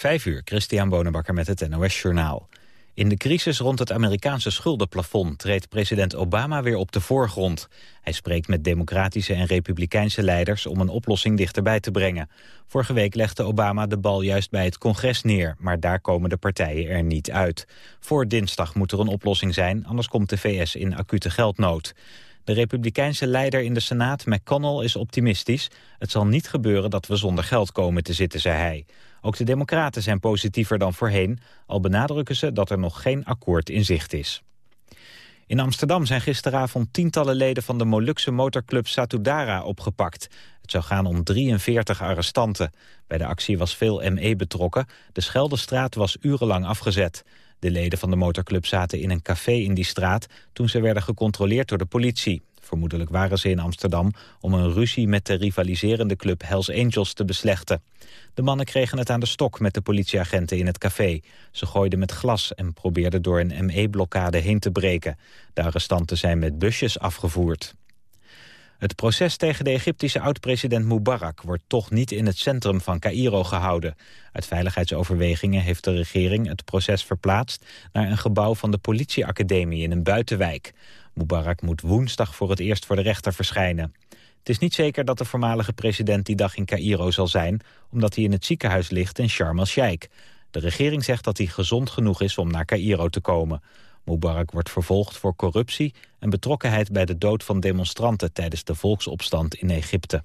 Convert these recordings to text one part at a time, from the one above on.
Vijf uur, Christian Bonenbakker met het NOS Journaal. In de crisis rond het Amerikaanse schuldenplafond treedt president Obama weer op de voorgrond. Hij spreekt met democratische en republikeinse leiders om een oplossing dichterbij te brengen. Vorige week legde Obama de bal juist bij het congres neer, maar daar komen de partijen er niet uit. Voor dinsdag moet er een oplossing zijn, anders komt de VS in acute geldnood. De republikeinse leider in de Senaat, McConnell, is optimistisch. Het zal niet gebeuren dat we zonder geld komen te zitten, zei hij. Ook de democraten zijn positiever dan voorheen, al benadrukken ze dat er nog geen akkoord in zicht is. In Amsterdam zijn gisteravond tientallen leden van de Molukse motorclub Satudara opgepakt. Het zou gaan om 43 arrestanten. Bij de actie was veel ME betrokken. De Scheldestraat was urenlang afgezet. De leden van de motorclub zaten in een café in die straat... toen ze werden gecontroleerd door de politie. Vermoedelijk waren ze in Amsterdam om een ruzie met de rivaliserende club Hells Angels te beslechten. De mannen kregen het aan de stok met de politieagenten in het café. Ze gooiden met glas en probeerden door een ME-blokkade heen te breken. De arrestanten zijn met busjes afgevoerd. Het proces tegen de Egyptische oud-president Mubarak wordt toch niet in het centrum van Cairo gehouden. Uit veiligheidsoverwegingen heeft de regering het proces verplaatst naar een gebouw van de politieacademie in een buitenwijk. Mubarak moet woensdag voor het eerst voor de rechter verschijnen. Het is niet zeker dat de voormalige president die dag in Cairo zal zijn... omdat hij in het ziekenhuis ligt in Sharm el-Sheikh. De regering zegt dat hij gezond genoeg is om naar Cairo te komen. Mubarak wordt vervolgd voor corruptie en betrokkenheid bij de dood van demonstranten tijdens de volksopstand in Egypte.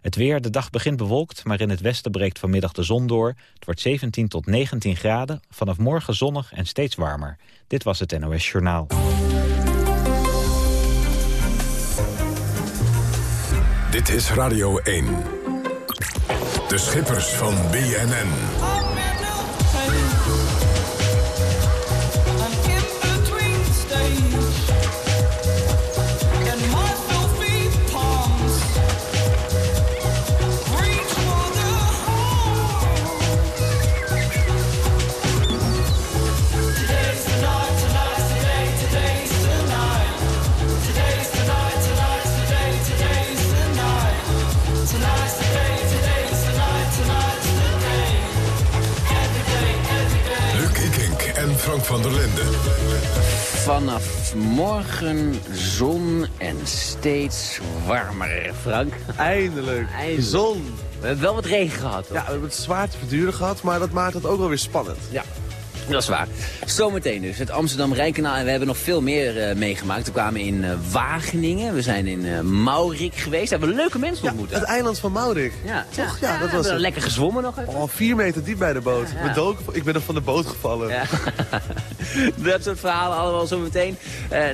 Het weer, de dag begint bewolkt, maar in het westen breekt vanmiddag de zon door. Het wordt 17 tot 19 graden, vanaf morgen zonnig en steeds warmer. Dit was het NOS Journaal. Dit is Radio 1. De schippers van BNN. Der. Vanaf morgen zon en steeds warmer, Frank. Eindelijk. Eindelijk. Zon. We hebben wel wat regen gehad. Hoor. Ja, we hebben het zwaar te verduren gehad, maar dat maakt het ook wel weer spannend. Ja, dat is waar. Zometeen dus, het Amsterdam-Rijnkanaal. En we hebben nog veel meer uh, meegemaakt. We kwamen in uh, Wageningen, we zijn in uh, Maurik geweest. We hebben leuke mensen ontmoet. Ja, het eiland van Maurik. Ja, toch? Ja, dat was lekker gezwommen nog even. Oh, vier meter diep bij de boot. ik ben nog van de boot gevallen. dat soort verhalen allemaal zometeen.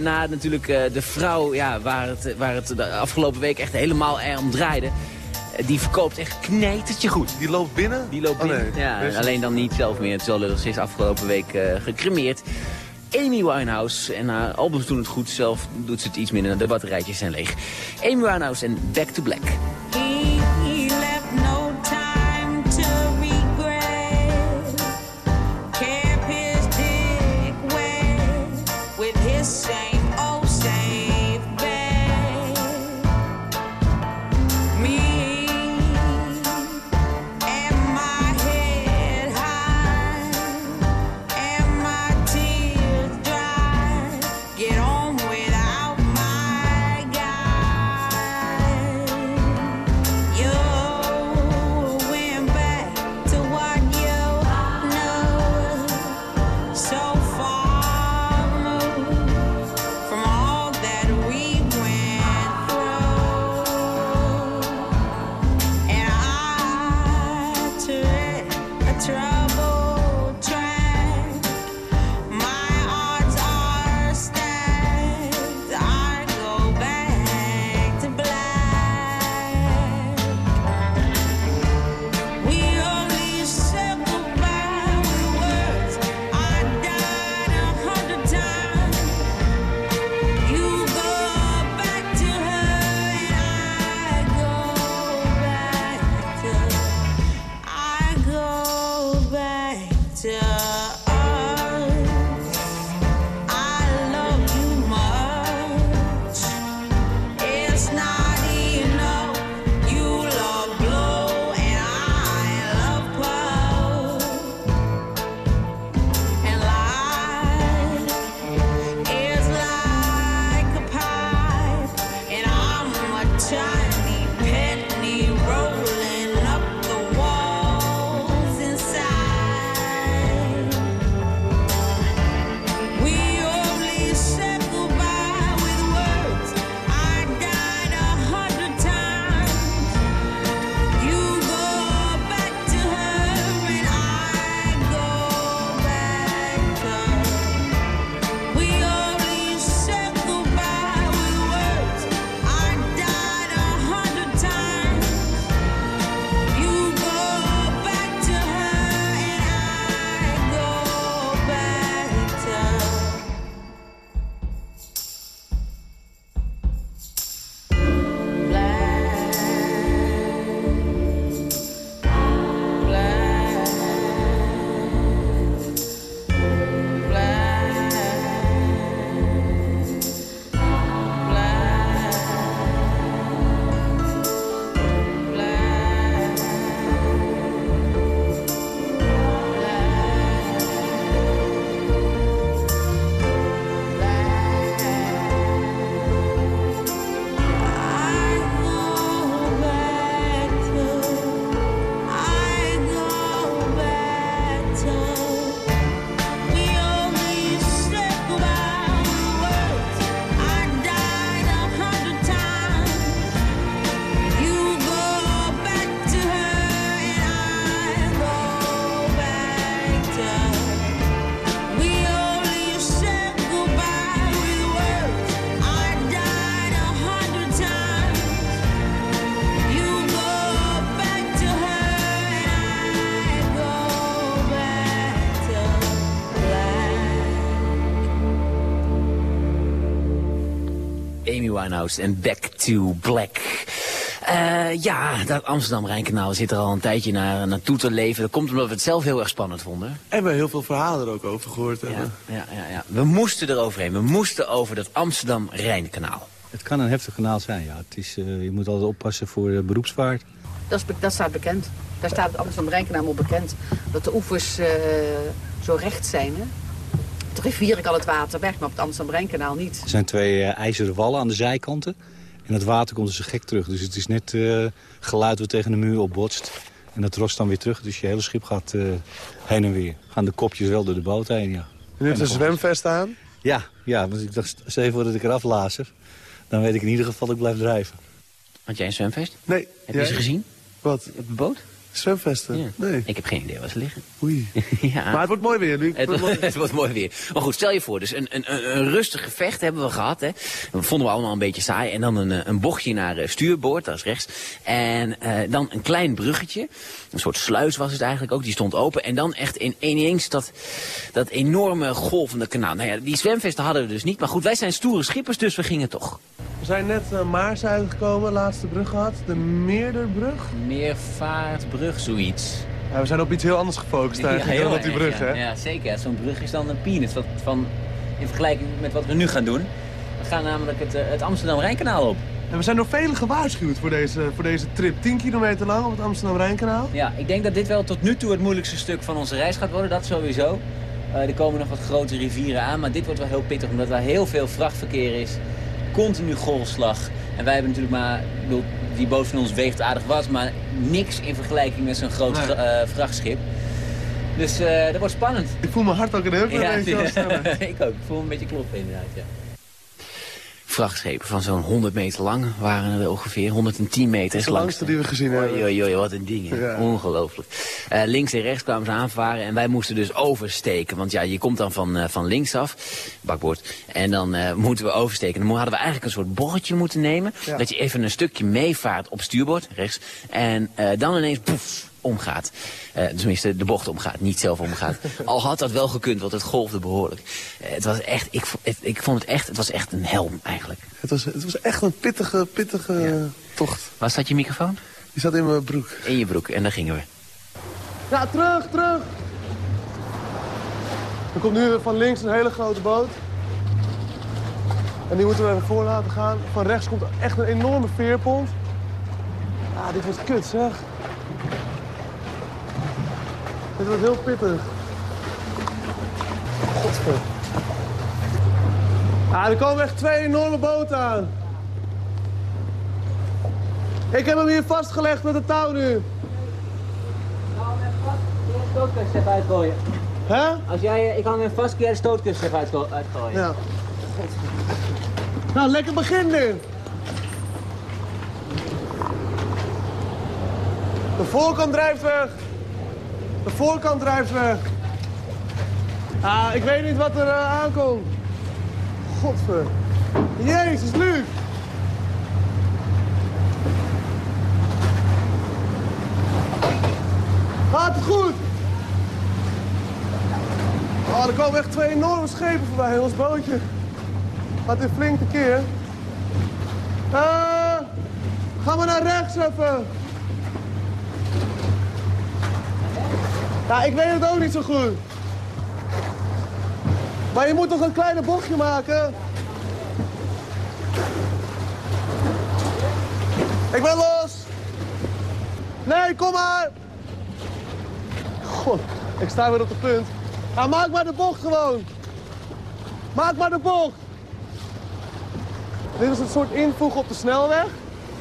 na natuurlijk de vrouw ja, waar, het, waar het de afgelopen week echt helemaal om draaide. Die verkoopt echt knijtertje goed. Die loopt binnen? Die loopt oh, binnen. Ja, alleen dan niet zelf meer. Het is wel lullig. Ze is afgelopen week uh, gecremeerd. Amy Winehouse en haar albums doen het goed. Zelf doet ze het iets minder. De batterijtjes zijn leeg. Amy Winehouse en Back to Black. Winehouse en Back to Black. Uh, ja, dat Amsterdam-Rijnkanaal zit er al een tijdje naar, naartoe te leven. Dat komt omdat we het zelf heel erg spannend vonden. En we heel veel verhalen er ook over gehoord hebben. Ja, ja, ja, ja. We moesten eroverheen. We moesten over dat Amsterdam-Rijnkanaal. Het kan een heftig kanaal zijn, ja. Het is, uh, je moet altijd oppassen voor de beroepsvaart. Dat, is, dat staat bekend. Daar staat het Amsterdam-Rijnkanaal op bekend. Dat de oevers uh, zo recht zijn, hè? De rivier kan het water weg, maar op het Amsterdam-Rijnkanaal niet. Er zijn twee uh, ijzeren wallen aan de zijkanten. En het water komt dus gek terug. Dus het is net uh, geluid wat tegen de muur opbotst. En dat rost dan weer terug. Dus je hele schip gaat uh, heen en weer. Gaan de kopjes wel door de boot heen, ja. En u heeft een zwemvest aan? Ja, ja. Want ik dacht, stel je voor dat ik eraf lazer. Dan weet ik in ieder geval dat ik blijf drijven. Had jij een zwemvest? Nee. Heb jij... je ze gezien? Wat? Op de boot? Zwemvesten? Ja. Nee. Ik heb geen idee waar ze liggen. Oei. ja. Maar het wordt mooi weer, Luc. Het, wordt, het wordt mooi weer. Maar goed, stel je voor, dus een, een, een rustig gevecht hebben we gehad. Hè. Dat vonden we allemaal een beetje saai. En dan een, een bochtje naar stuurboord, dat is rechts. En uh, dan een klein bruggetje. Een soort sluis was het eigenlijk ook, die stond open. En dan echt in ineens dat, dat enorme golvende kanaal. Nou ja, die zwemvesten hadden we dus niet. Maar goed, wij zijn stoere schippers, dus we gingen toch. We zijn net uh, Maars uitgekomen, laatste brug gehad. De Meerderbrug. Meervaartbrug, zoiets. Ja, we zijn op iets heel anders gefocust eigenlijk ja, dan op die brug, ja. hè? Ja, zeker. Zo'n brug is dan een wat, van, in vergelijking met wat we nu gaan doen. We gaan namelijk het, het Amsterdam-Rijnkanaal op. En we zijn door velen gewaarschuwd voor deze, voor deze trip. 10 kilometer lang op het Amsterdam-Rijnkanaal. Ja, ik denk dat dit wel tot nu toe het moeilijkste stuk van onze reis gaat worden. Dat sowieso. Uh, er komen nog wat grote rivieren aan, maar dit wordt wel heel pittig omdat er heel veel vrachtverkeer is. Continu golfslag. En wij hebben natuurlijk maar, bedoel, die boot van ons weegt aardig was, maar niks in vergelijking met zo'n groot Nee. uh, vrachtschip. Dus uh, dat wordt spannend. Ik voel mijn hart ook een heel klein Ja, beetje afstemmen. ik ook. Ik voel me een beetje kloppen inderdaad, ja. Vrachtschepen van zo'n 100 meter lang waren er ongeveer. 110 meter Dat is de langste die we gezien hebben. Oei, oei, wat een ding. Ja. Ongelooflijk. Uh, links en rechts kwamen ze aanvaren en wij moesten dus oversteken. Want ja, je komt dan van, uh, van links af, bakboord, en dan uh, moeten we oversteken. Dan hadden we eigenlijk een soort bochtje moeten nemen. Ja. Dat je even een stukje meevaart op stuurboord, rechts. En dan ineens, poef, omgaat. Uh, tenminste, de bocht omgaat, niet zelf omgaat. Al had dat wel gekund, want het golfde behoorlijk. Uh, het was echt, ik, ik, ik vond het echt, het was echt een helm eigenlijk. Het was, het was echt een pittige, pittige Ja. tocht. Waar staat je microfoon? Die zat in mijn broek. In je broek, en daar gingen we. Ja, terug, terug. Er komt nu van links een hele grote boot. En die moeten we even voor laten gaan. Van rechts komt echt een enorme veerpont. Ah, dit wordt kut, zeg. Dit wordt heel pittig. Godver. Ah, er komen echt twee enorme boten aan. Ik heb hem hier vastgelegd met een touw nu. stootkust even uitgooien. Hè? Als jij, ik kan hem vast keer de even uitgo uitgooien. Ja. Nou, lekker begin nu. De voorkant drijft weg. De voorkant drijft weg. Ah, ik weet niet wat er uh, aankomt. Godver. Jezus, Luc. Gaat het goed? Oh, er komen echt twee enorme schepen voorbij ons bootje. Gaat in flink tekeer. Uh, gaan we naar rechts even. Ja, ik weet het ook niet zo goed. Maar je moet toch een kleine bochtje maken? Ik ben los. Nee, kom maar. God, ik sta weer op de punt. Ja, maak maar de bocht gewoon. Maak maar de bocht. Dit is een soort invoegen op de snelweg.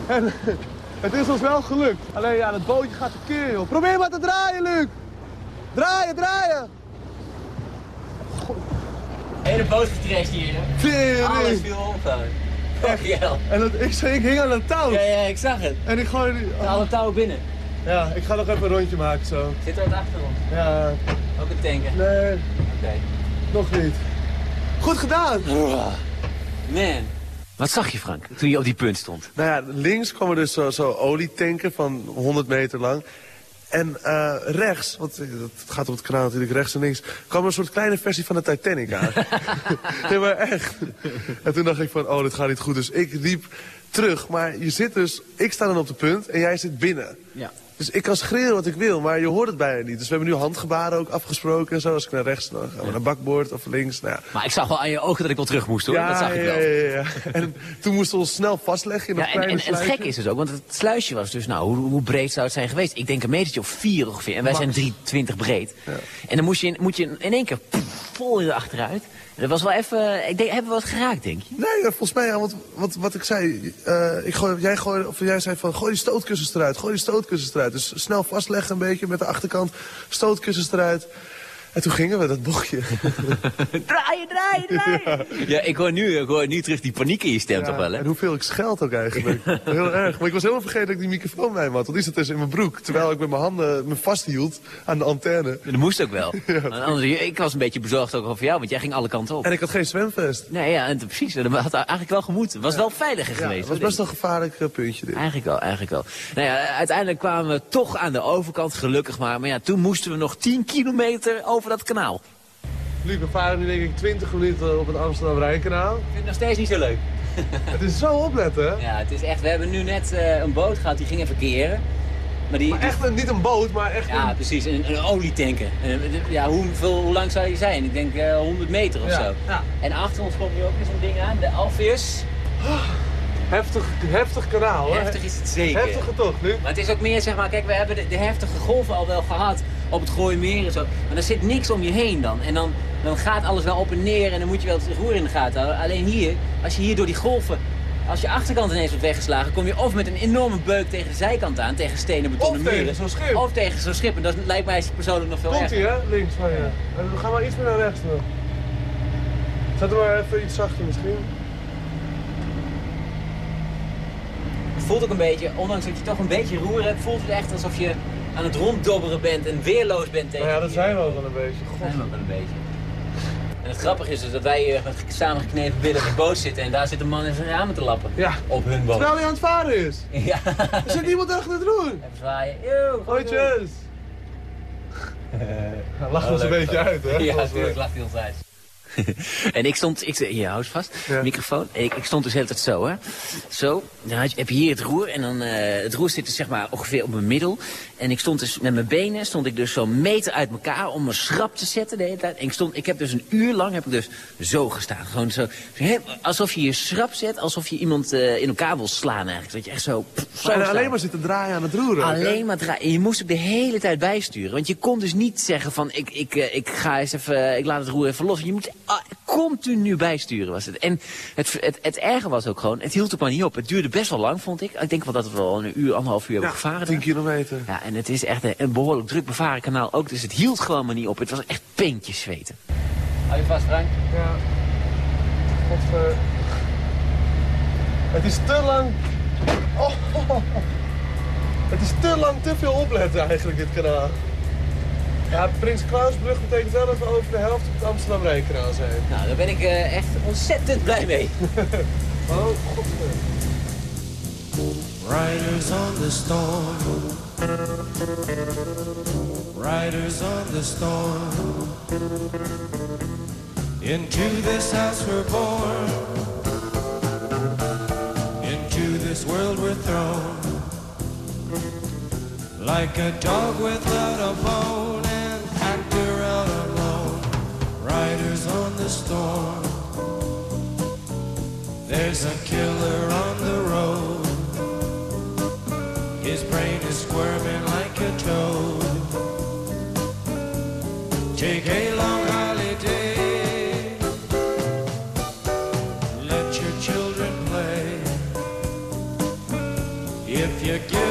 En het is ons wel gelukt. Alleen ja, dat bootje gaat tekeer, joh. Probeer maar te draaien, Luc. Draaien, draaien. Hele boot getrashed hier. hè? Alles viel om gewoon. Fuck hell. En dat, ik, ik hing aan een touw. Ja, ja, ik zag het. En ik gooi die... Alle touwen binnen. Ja, ik ga nog even een rondje maken zo. Zit er wat achter ons? Ja, Ook een tanken. nee, Oké. nog niet. Goed gedaan. Man. Wat zag je, Frank, toen je op die punt stond? Nou ja, links kwam er dus zo, zo olietanker van 100 meter lang. En eh, rechts, want het gaat op het kanaal natuurlijk rechts en links... kwam een soort kleine versie van de Titanic aan. nee, maar echt. En toen dacht ik van, oh, dit gaat niet goed. Dus ik riep terug. Maar je zit dus, ik sta dan op de punt en jij zit binnen. Ja. Dus ik kan schreeuwen wat ik wil, maar je hoort het bijna niet. Dus we hebben nu handgebaren ook afgesproken en zo. Als ik naar rechts, dan gaan we naar bakboord of links. Nou ja. Maar ik zag wel aan je ogen dat ik wel terug moest hoor. dat zag ik wel. Ja, ja, ja. En toen moesten we ons snel vastleggen in dat Ja, en, kleine en, en het gekke is dus ook, want het sluisje was dus, nou, hoe, hoe breed zou het zijn geweest? Ik denk een metertje of vier ongeveer. En wij zijn 3,20 breed. En dan moest je, in- moet je in één keer vol achteruit. Dat was wel even, ik denk, hebben we wat geraakt, denk je? Nee, ja, volgens mij, want wat, wat ik zei, eh, ik gooi, jij, gooi, of jij zei van gooi die stootkussens eruit, gooi die stootkussens eruit. Dus snel vastleggen een beetje met de achterkant, stootkussens eruit. En toen gingen we, dat bochtje. draaien, draaien, draaien. Ja, ik hoor nu, ik hoor nu terug die paniek in je stem toch wel, hè? En hoeveel ik scheld ook eigenlijk. Heel erg. Maar ik was helemaal vergeten dat ik die microfoon bij me had. Want die zat dus in mijn broek. Terwijl ik met mijn handen me vasthield aan de antenne. Dat moest ook wel. Anders, ik was een beetje bezorgd ook over jou, want jij ging alle kanten op. En ik had geen zwemvest. Nee, ja, en precies. Dat had eigenlijk wel gemoeten. Het was wel veiliger Ja, geweest. het was best wel een gevaarlijk eh, puntje dit. Eigenlijk wel, eigenlijk wel. Nou ja, uiteindelijk kwamen we toch aan de overkant, gelukkig maar. Maar ja, toen moesten we nog 10 kilometer over dat kanaal. Luc, we varen nu denk ik 20 minuten op het Amsterdam-Rijnkanaal. Ik vind het nog steeds niet zo leuk. Het is zo opletten, hè? Ja, het is echt, we hebben nu net eh, een boot gehad, die ging even keren. Maar die, Maar echt een, niet een boot, maar echt ja, een... precies, een, een olietanker. Eh, ja, hoeveel, hoe lang zou die zijn? Ik denk eh 100 meter of Ja, zo. ja. En achter ons komt nu ook weer zo'n ding aan, de Alpheus. Heftig, heftig kanaal, hè? Heftig is het zeker. Heftige toch, Luc? Maar het is ook meer, zeg maar, kijk, we hebben de, de heftige golven al wel gehad op het Gooimeer en zo. Maar er zit niks om je heen dan. En dan, dan gaat alles wel op en neer en dan moet je wel het roer in de gaten houden. Alleen hier, als je hier door die golven, als je achterkant ineens wordt weggeslagen, kom je of met een enorme beuk tegen de zijkant aan, tegen stenen betonnen Of tegen muren. zo'n schip. Of tegen zo'n schip. En dat lijkt mij persoonlijk nog veel Komt erger. ie, hè? Links van je. We gaan maar iets meer naar rechts nog. Zet hem maar even iets zachter misschien. Het voelt ook een beetje, ondanks dat je toch een beetje roer hebt, voelt het echt alsof je aan het ronddobberen bent en weerloos bent tegen Nou ja, dat zijn we ook wel een beetje. God. zijn we ook wel een beetje. En het grappige is dus dat wij hier met samengeknepen billen op de boot zitten en daar zit een man in zijn ramen te lappen. Ja. Op hun boot. Terwijl hij aan het varen is. Ja. Er zit iemand achter het roer. Even zwaaien. Yo, Hoi. Hij lacht ons een beetje uit, hè? Ja, natuurlijk lacht hij ons uit. en ik stond, ik, hier, hou vast, Ja. microfoon. Ik, ik stond dus de hele tijd zo, hè. Zo, dan had je- heb je hier het roer en dan, eh, het roer zit dus zeg maar ongeveer op mijn middel. En ik stond dus met mijn benen, stond ik dus zo'n meter uit elkaar om me schrap te zetten de hele tijd. En ik, stond, ik heb dus een uur lang, heb ik dus zo gestaan. Gewoon zo, alsof je je schrap zet, alsof je iemand eh, in elkaar wil slaan eigenlijk. Dat je echt zo... pff, zo En staat. alleen maar zitten draaien aan het roer. ook, hè? Alleen maar draaien. En je moest ook de hele tijd bijsturen. Want je kon dus niet zeggen van ik, ik, eh, ik ga eens even, ik laat het roer even los. Je moet ah, continu bijsturen was het. En het, het, het erge was ook gewoon, het hield ook maar niet op. Het duurde best wel lang vond ik. Ik denk wel dat we wel een uur, anderhalf uur hebben Ja, gevaren. 10 daar. kilometer. Ja, en het is echt een, een behoorlijk druk bevaren kanaal ook. Dus het hield gewoon maar niet op. Het was echt peentjes zweten. Hou je vast Frank? Ja. Godver... Het is te lang... Oh, Het is te lang te veel opletten eigenlijk, dit kanaal. Ja, Prins Klausbrug betekent wel dat we over de helft op het Amsterdam-Rijnkanaal zijn. Nou, daar ben ik eh, echt ontzettend blij mee. Oh, godver. Riders on the storm. Riders on the storm. Into this house we're born. Into this world we're thrown. Like a dog without a bone, storm. There's a killer on the road. His brain is squirming like a toad. Take a long holiday. Let your children play. If you give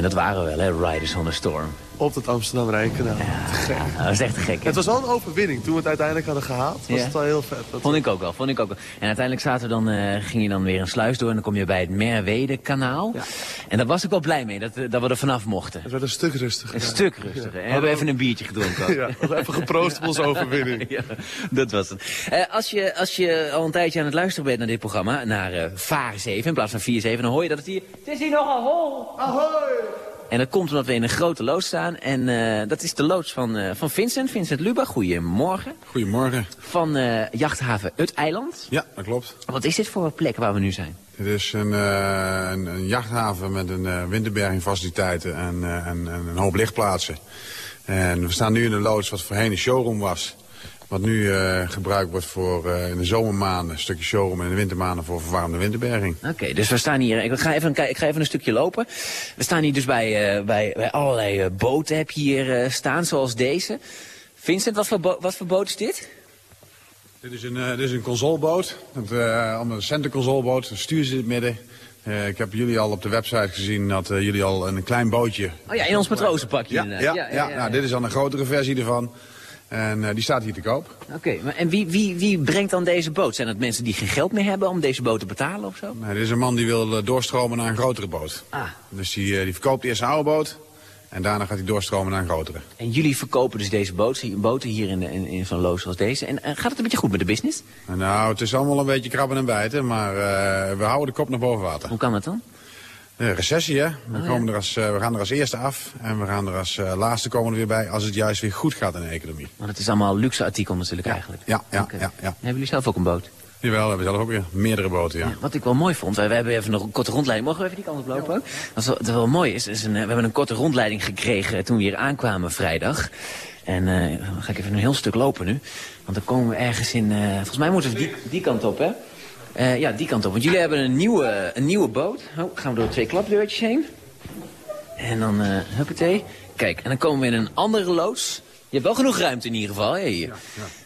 En dat waren we wel, hè, Riders on the Storm. Op het Amsterdam-Rijnkanaal. Ja, dat was echt gek, hè? Het was wel een overwinning. Toen we het uiteindelijk hadden gehaald, was Ja. het wel heel vet. Dat Vond ik ook wel, vond ik ook wel. En uiteindelijk zaten we dan, eh, ging je dan weer een sluis door en dan kom je bij het Merwede-kanaal. Ja. En daar was ik wel blij mee, dat, eh, dat we er vanaf mochten. Het werd een stuk rustiger. Een ja. stuk rustiger. En we hebben even een biertje gedronken. Ja, we hadden even geproost op onze overwinning. Ja, dat was het. Eh, als, je, als je al een tijdje aan het luisteren bent naar dit programma, naar eh VAR 7 in plaats van 4-7, dan hoor je dat het hier... Het is hier nogal hol. Ahoy! En dat komt omdat we in een grote loods staan. En eh, dat is de loods van, eh, van Vincent, Vincent Lubach. Goedemorgen. Goedemorgen. Van eh, jachthaven Uteiland. Ja, dat klopt. Wat is dit voor een plek waar we nu zijn? Het is een, een, een jachthaven met een eh, winterbergingfaciliteiten en, en, en een hoop lichtplaatsen. En we staan nu in een loods wat voorheen een showroom was. Wat nu eh, gebruikt wordt voor eh, in de zomermaanden een stukje showroom en in de wintermaanden voor verwarmde winterberging. Oké, dus we staan hier. Ik ga, even, ik ga even een stukje lopen. We staan hier dus bij, eh, bij, bij allerlei eh, boten heb je hier eh, staan, zoals deze. Vincent, wat voor, wat voor boot is dit? Dit is een, eh, dit is een consoleboot. Eh, een centerconsoleboot. Een stuur zit in het midden. Eh, ik heb jullie al op de website gezien dat jullie al een klein bootje... Oh ja, in ons matrozenpakje Ja, inderdaad. ja, ja, Nou, dit is dan een grotere versie ervan. En eh, die staat hier te koop. Oké, maar en wie, wie, wie brengt dan deze boot? Zijn dat mensen die geen geld meer hebben om deze boot te betalen of zo? Nee, dit is een man die wil eh, doorstromen naar een grotere boot. Ah, Dus die, eh, die verkoopt eerst een oude boot. En daarna gaat hij doorstromen naar een grotere. en jullie verkopen dus deze boot, boten hier in, in, in zo'n loos zoals deze. En gaat het een beetje goed met de business? Nou, het is allemaal een beetje krabben en bijten. Maar we houden de kop naar boven water. Hoe kan dat dan? De recessie, hè. We, Oh, komen er als, eh, we gaan er als eerste af. En we gaan er als eh, laatste komen er weer bij als het juist weer goed gaat in de economie. Want het is allemaal luxe artikel natuurlijk eigenlijk. Ja, ja, ja, ja. Hebben jullie zelf ook een boot? Jawel, we hebben zelf ook weer meerdere boten, ja. Wat ik wel mooi vond, wij hebben even nog een korte rondleiding. Mogen we even die kant op lopen? ook? Wat wel, wel mooi is, is een, eh, we hebben een korte rondleiding gekregen toen we hier aankwamen vrijdag. En eh, dan ga ik even een heel stuk lopen nu. Want dan komen we ergens in... eh, volgens mij moeten we die, die kant op, hè? Eh, ja, die kant op. Want jullie hebben een nieuwe, een nieuwe boot. Oh, gaan we door twee klapdeurtjes heen. En dan, eh huppatee. Kijk, en dan komen we in een andere loods. Je hebt wel genoeg ruimte in ieder geval, hier.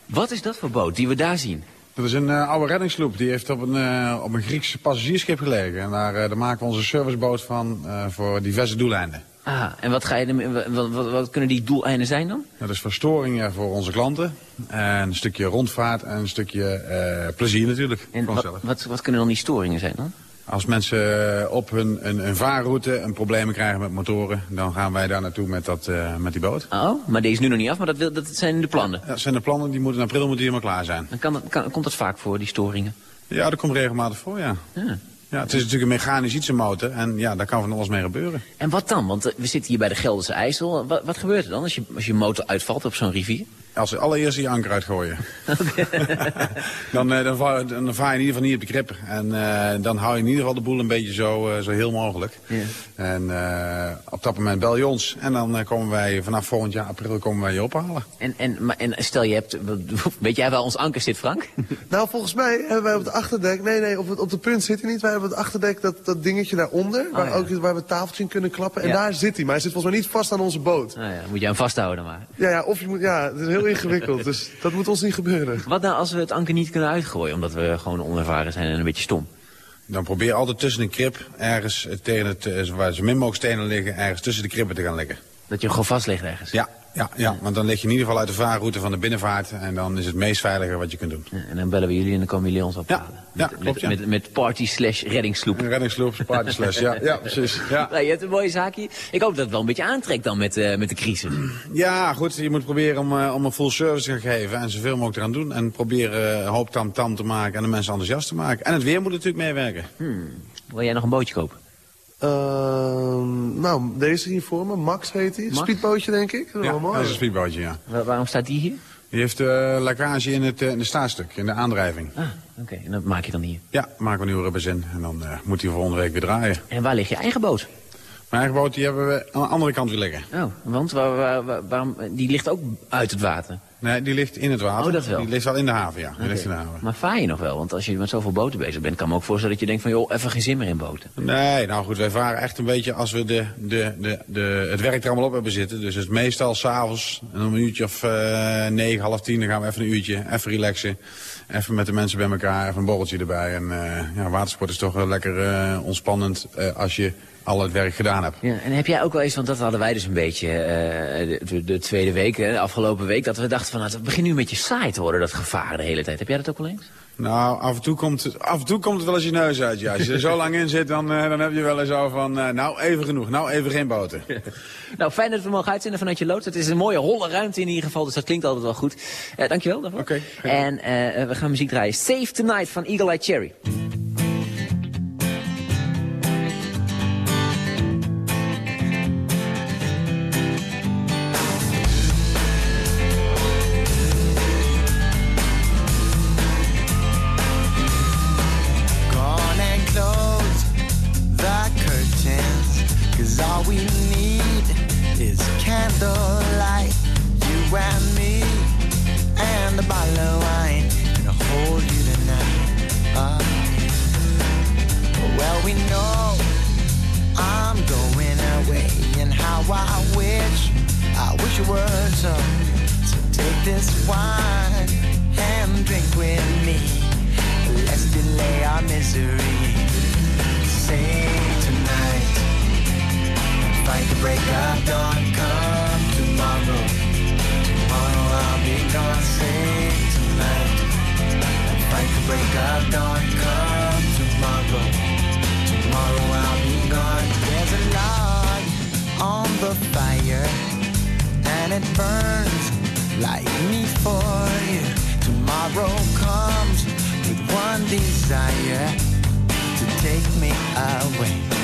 Wat is dat voor boot die we daar zien? Dat is een eh, oude reddingssloep. Die heeft op een, eh, op een Grieks passagiersschip gelegen. En daar, eh, daar maken we onze serviceboot van voor diverse doeleinden. Ah, en wat, ga je wat, wat, wat kunnen die doeleinden zijn dan? Dat is verstoringen voor onze klanten. En een stukje rondvaart en een stukje plezier natuurlijk. En wat, onszelf. wat, wat kunnen dan die storingen zijn dan? Als mensen eh, op hun een, een vaarroute een problemen krijgen met motoren... dan gaan wij daar naartoe met, dat, eh, met die boot. Oh, maar deze is nu nog niet af, maar dat, wil, dat zijn de plannen. Ja, dat zijn de plannen, die moeten in april moeten die helemaal klaar zijn. Dan kan, komt dat vaak voor, die storingen? Ja, dat komt regelmatig voor, ja. Ja. Ja, het is natuurlijk een mechanisch iets, een motor. En ja, daar kan van alles mee gebeuren. En wat dan? Want eh, we zitten hier bij de Gelderse IJssel. Wat, wat gebeurt er dan als je, als je motor uitvalt op zo'n rivier? Als ze allereerst je anker uitgooien. dan, eh, dan, vaar, dan vaar je in ieder geval niet op de krip. En eh, dan hou je in ieder geval de boel een beetje zo, eh, zo heel mogelijk. Ja. En eh, op dat moment bel je ons. En dan komen wij vanaf volgend jaar april komen wij je ophalen. En, en, maar, en stel je hebt... Weet jij waar ons anker zit, Frank? Nou, volgens mij hebben wij op het achterdek... Nee, nee, op, het, op de punt zit hij niet. Wij hebben op het achterdek dat, dat dingetje daaronder... waar, Oh, ja. ook, waar we het tafeltje in kunnen klappen. En Ja. daar zit hij. Maar hij zit volgens mij niet vast aan onze boot. Nou ja, moet jij hem vasthouden maar. Ja, ja, of je moet... Ja, het is heel ingewikkeld. dus dat moet ons niet gebeuren. Wat nou als we het anker niet kunnen uitgooien, omdat we gewoon onervaren zijn en een beetje stom? Dan probeer altijd tussen een krip, ergens tegen het, eh, waar zo min mogelijk stenen liggen, ergens tussen de krippen te gaan liggen. Dat je gewoon vast ligt ergens? Ja, ja, ja, want dan lig je in ieder geval uit de vaarroute van de binnenvaart. En dan is het meest veilige wat je kunt doen. Ja, En dan bellen we jullie en dan komen jullie ons ophalen. ja, met, klopt, ja. met, met party slash reddingssloep. Een reddingsloop, partyslash, ja, ja, precies. Ja. Nou, je hebt een mooie zaak hier. Ik hoop dat het wel een beetje aantrekt dan met, eh, met de crisis. ja, goed, je moet proberen om, eh, om een full service te gaan geven en zoveel mogelijk te gaan doen. En proberen uh, hoop tam tam te maken en de mensen enthousiast te maken. En het weer moet natuurlijk meewerken. Wil jij nog een bootje kopen? Ehm, nou, deze hier voor me. Max heet hij. Speedbootje, denk ik. Dat is Ja, wel mooi. dat is een speedbootje, ja. Wa- waarom staat die hier? Die heeft uh, lekkage in het, uh, in de staatstuk, in de aandrijving. Ah, oké. En dat maak je dan hier. Ja, maken we nieuwe rubbers in en dan uh, moet hij volgende week weer draaien. En waar ligt je eigen boot? Mijn eigen boot die hebben we aan de andere kant weer liggen. Oh, want waar, waar, waar- waarom, die ligt ook uit het water. Nee, die ligt in het water. Oh, dat wel. Die ligt wel in de haven, ja. Die ligt in de haven. Maar vaar je nog wel? Want als je met zoveel boten bezig bent, kan ik me ook voorstellen dat je denkt van... joh, even geen zin meer in boten. Nee, nou goed, wij varen echt een beetje als we de, de, de, de, het werk er allemaal op hebben zitten. Dus het is meestal s'avonds, om een uurtje of eh, negen, half tien, dan gaan we even een uurtje, even relaxen. Even met de mensen bij elkaar, even een borreltje erbij. En eh, ja, watersport is toch wel lekker eh, ontspannend als je al het werk gedaan hebt. Ja, en heb jij ook wel eens, want dat hadden wij dus een beetje eh, de, de, de tweede week, hè, de afgelopen week... dat we dachten van, nou, het begint nu een beetje saai te worden, dat gevaar de hele tijd. Heb jij dat ook wel eens? Nou, af en toe komt het, af en toe komt het wel eens je neus uit. Ja. Als je er zo lang in zit, dan, eh, dan heb je wel eens zo van... eh, nou, even genoeg. Nou, even geen boten. Nou, fijn dat we mogen uitzenden vanuit je loods. Het is een mooie holle ruimte in ieder geval, dus dat klinkt altijd wel goed. Eh, dankjewel daarvoor. Oké, En eh, we gaan muziek draaien. Save Tonight van Eagle Eye Cherry. Fight the break of dawn. Come tomorrow, tomorrow I'll be gone. Say tonight, fight the break of dawn. Come tomorrow, tomorrow I'll be gone. There's a log on the fire, and it burns like me for you. Tomorrow comes with one desire to take me away.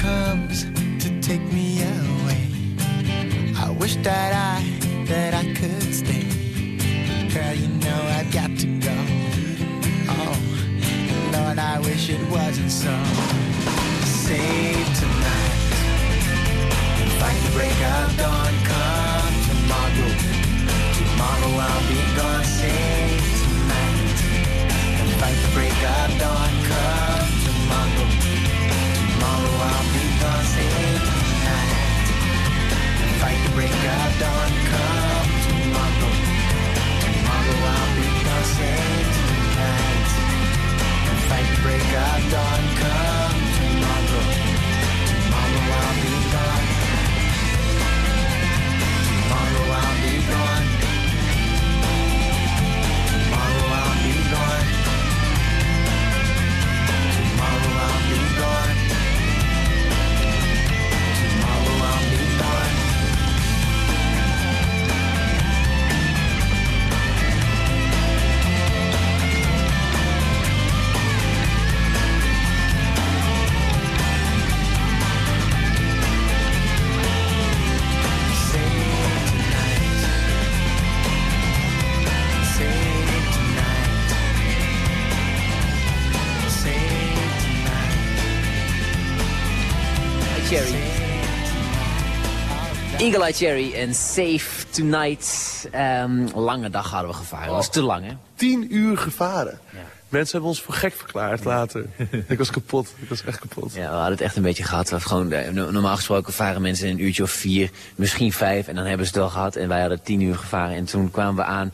comes to take me away. I wish that I, it wasn't so. Save tonight fight the break of dawn. Break of dawn, Eagle Eye Cherry en Safe Tonight. Ehm, lange dag hadden we gevaren. Dat was te lang, hè? Tien uur gevaren. Mensen hebben ons voor gek verklaard later. ik was kapot. Ik was echt kapot. Ja, we hadden het echt een beetje gehad. We hadden gewoon, eh, no- normaal gesproken varen mensen een uurtje of vier, misschien vijf. En dan hebben ze het wel gehad. En wij hadden tien uur gevaren. En toen kwamen we aan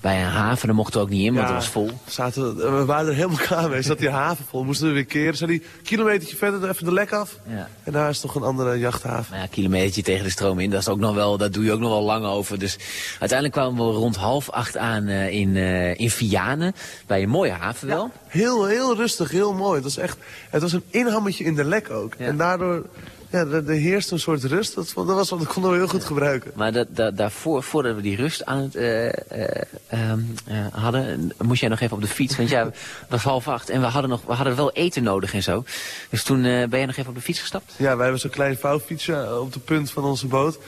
bij een haven. Daar mochten we ook niet in, want het was vol. Zaten, we waren er helemaal klaar mee. Zat die haven vol. Moesten we weer keren. Zijn die kilometertje verder even de lek af. Ja. En daar is toch een andere jachthaven. Maar ja, kilometertje tegen de stroom in, dat, is ook nog wel, dat doe je ook nog wel lang over. Dus uiteindelijk kwamen we rond half acht aan eh, in, eh, in Vianen. Bij een mooie haven wel. Heel, heel rustig, heel mooi. Het was echt, het was een inhammetje in de lek ook. Ja. En daardoor, ja, er, er heerste een soort rust. Dat, dat, was, dat konden we heel goed gebruiken. Maar dat, dat, daarvoor, voordat we die rust aan het eh, eh, ehm, eh, hadden, moest jij nog even op de fiets. Want ja, het was half acht en we hadden, nog, we hadden wel eten nodig en zo. Dus toen ben jij nog even op de fiets gestapt? Ja, wij hebben zo'n klein vouwfietsje op de punt van onze boot.